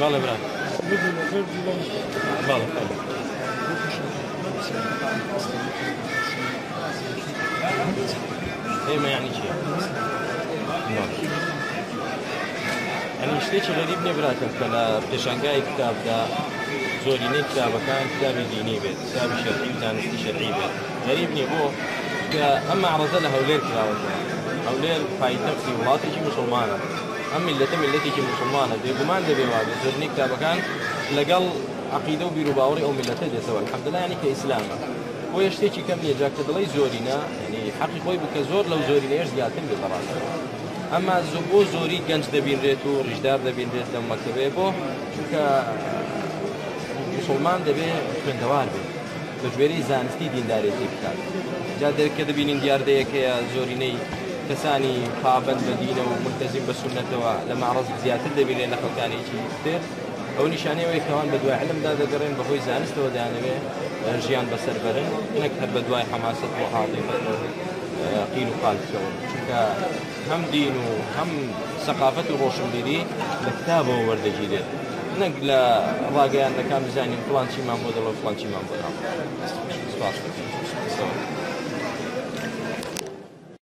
بەڵێ برا ئێمە یانی چی ئەنی شتێکی غەریب نیە براکەم کە لە پێشانگای کتابدا زۆرینەی کتابەکان کتابی دینی بێت کتابی شەرعی و زانستی شەرعی بێت غەریب نیە بۆ کە ئەم عڕەزە لە هەولێر کراوە هەولێر پایتەختی وڵاتێکی مسلمانە ئەم میلەتە میلەتێکی مسلمانە بێگومان دەبێ ما زرنی کتابەکان لەگەڵ عقیدە و بیر و باوەڕی ئەو میلەتە دێتەوە حەمدلانی کە ئیسلامە بۆیە شتێکی کەم نیە جاکە دڵی زۆرینە ینی حەقی خۆی بکە زۆر لەو زۆرینەیە زیاتر بێ بەڕاستەوە ئەما زۆ بۆ زۆری گەنج دەبینرێت و ڕژدار دەبینرێت لەم مەکتبێ بۆ چونکە مسلمان دەبێ خوێندەوار بێت بە ژێری زانستی دیندارێتی بکات جا دەرکە دەبینین دیاردەیەکەیە زۆرینەی کەسانی پابند بە دینەوە مرتزیم بە سونەتەوە لە ماڕز زیاتر دەبینێت لە خەڵکانێکی تر ئەو نیشانەوەی کەوان بە دوای علمدا دەگەڕێن بەهۆی زانستەوە دانەوێ ژیان بەسەر بەرن نەک هەر بە دوای حماست و حاڵی قیل و قالکەوە چونکە هەم دین و هەم سەقافەت و ڕۆشنبیری لە کتابەوە وەردەگیرێت نەک لە ڕاگەیان دەکان بزانین پلانچیمان بۆ دەڵە فلانچیمان بۆ سپاس.